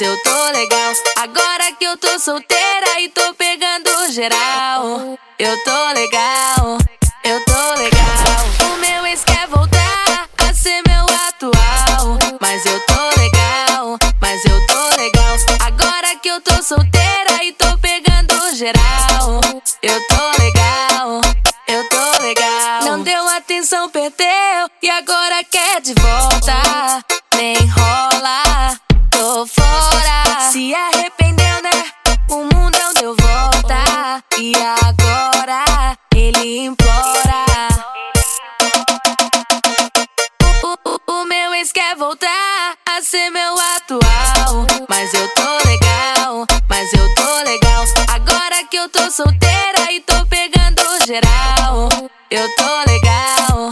mas eu tô legal. Agora que eu tô solteira e tô pegando geral. Eu tô legal, eu tô legal. O meu ex quer voltar a ser meu atual. Mas eu tô legal, mas eu tô legal. Agora que eu tô solteira e tô pegando geral. Eu tô legal, eu tô legal. Não deu atenção, perdeu e agora quer de volta. Nem voltar a ser meu atual. Mas eu tô legal, mas eu tô legal. Agora que eu tô solteira e tô pegando geral. Eu tô legal,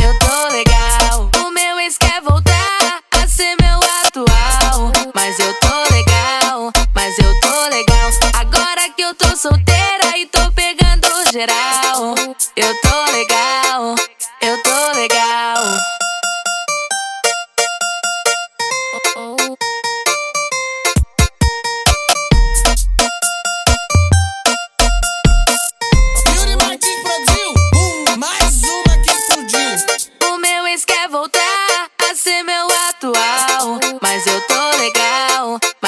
eu tô legal. O meu ex quer voltar a ser meu atual. Mas eu tô legal, mas eu tô legal. Agora que eu tô solteira e tô pegando geral. Eu tô legal,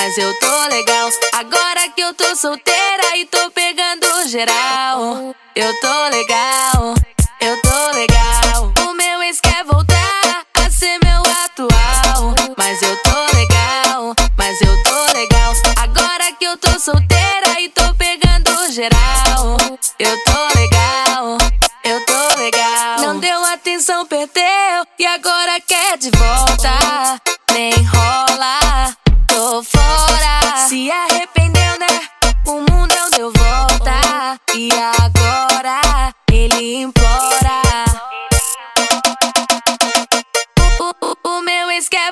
mas eu tô legal. Agora que eu tô solteira e tô pegando geral. Eu tô legal, eu tô legal. O meu ex quer voltar a ser meu atual. Mas eu tô legal, mas eu tô legal. Agora que eu tô solteira e tô pegando geral. Eu tô legal, eu tô legal. Não deu atenção, perdeu e agora quer de volta. Nem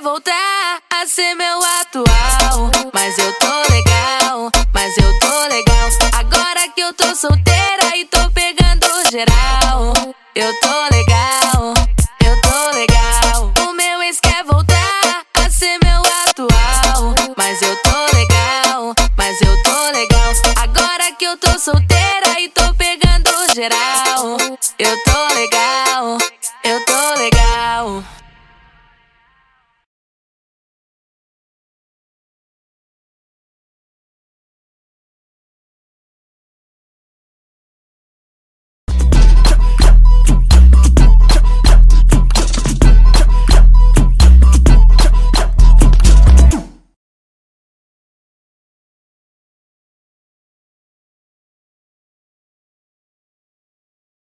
voltar a ser meu atual. Mas eu tô legal, mas eu tô legal. Agora que eu tô solteira e tô pegando geral. Eu tô legal, eu tô legal. O meu ex quer voltar a ser meu atual. Mas eu tô legal, mas eu tô legal. Agora que eu tô solteira.